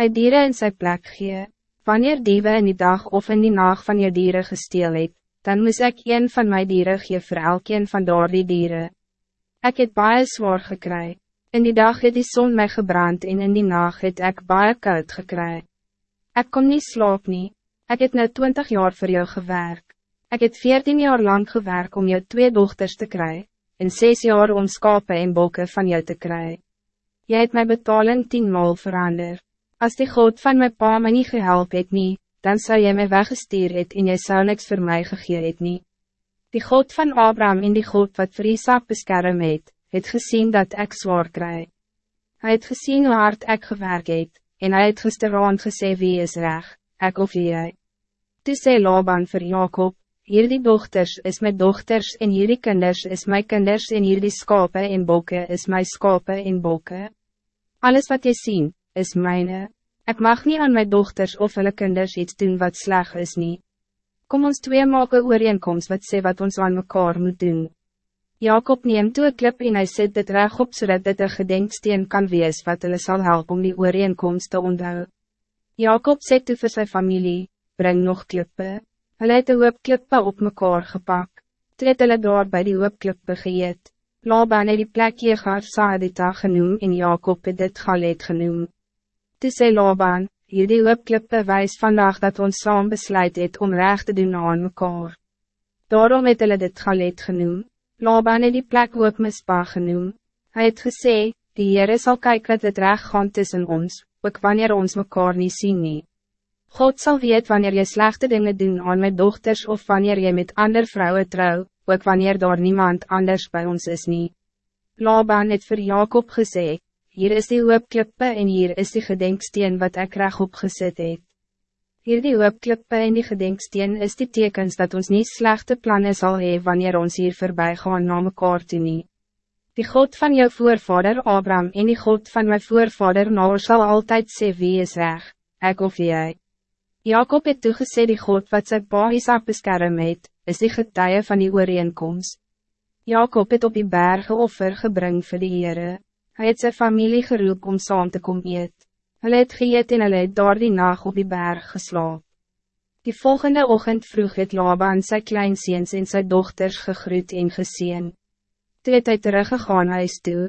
Hy dieren in sy plek gee, wanneer diewe in die dag of in die nacht van je dieren gesteel het, dan moes ik een van mijn dieren gee vir elkeen van daar die dieren. Ek het baie zwaar gekry, in die dag het die zon mij gebrand en in die nacht het ek baie koud gekry. Ek kon niet slaap nie, ek het nou twintig jaar voor jou gewerk. Ik het veertien jaar lang gewerkt om jou twee dochters te krijgen, en zes jaar om skape en bokken van jou te krijgen. Jij het mijn betaling tienmaal verander. Als die God van mijn pa mij niet gehelp het nie, dan zou jy mij weggestuur het en jy zou niks voor mij gegee het nie. Die God van Abraham en die God wat vir Isaac beskerm het, het gezien dat ik zwaar krijg. Hij het gezien hoe hard ik gewerkt het, en hij het gisteravond gesê wie is reg, ek of jy. Toe sê Laban vir Jacob, Hierdie dochters is mijn dochters en hierdie kinders is mijn kinders en hierdie skape en bokke is mijn skape en bokke. Alles wat je ziet, is mijne. Ik mag niet aan mijn dochters of hulle kinders iets doen wat sleg is niet. Kom ons twee maak een ooreenkomst wat sê wat ons aan mekaar moet doen. Jacob neemt toe een klip en hy sit dit reg op zodat dit een gedenksteen kan wees wat hulle sal help om die ooreenkomst te onthou. Jacob sê toe vir sy familie, breng nog klippe. Hulle het een hoop klippe op mekaar gepak. Toe het hulle daar by die hoop klippe geëet. Laban het die plek Jegar Saadita genoem en Jacob het dit Galet genoem. Toe sê Laban, hierdie hoop klippe wijs vandaag dat ons saam besluit het om recht te doen aan mekaar. Daarom het hulle dit Galet genoem. Laban het die plek hoop Mispa genoem. Hij het gesê, die Heere sal kyk dat het recht gaan tussen ons, ook wanneer ons mekaar niet zien nie. God zal weet wanneer je slechte dingen doen aan mijn dochters of wanneer je met andere vrouwen trouw, ook wanneer daar niemand anders bij ons is niet. Laban het voor Jacob gesê, hier is die hoopklippe en hier is die gedenksteen wat ek reg opgezet het. Hier die hoopklippe en die gedenksteen is die tekens dat ons niet slechte plannen zal hebben wanneer ons hier voorbij gaan na mekaar toe nie. Die God van jou voorvader Abraham en die God van mijn voorvader Noor zal altijd sê wie is reg, ek of jy. Jacob het toegesê die God wat sy pa Isaac beskerm het, is die getuie van die ooreenkomst. Jacob het op die berge offer gebring vir die Heere. Hy het sy familie geroep om saam te kom eet. Hulle het geëet en hulle het daar die nacht op die berg geslaap. Die volgende ochtend vroeg het Laban sy kleinseens en sy dochters gegroet en geseen. Toe het hy teruggegaan huis toe,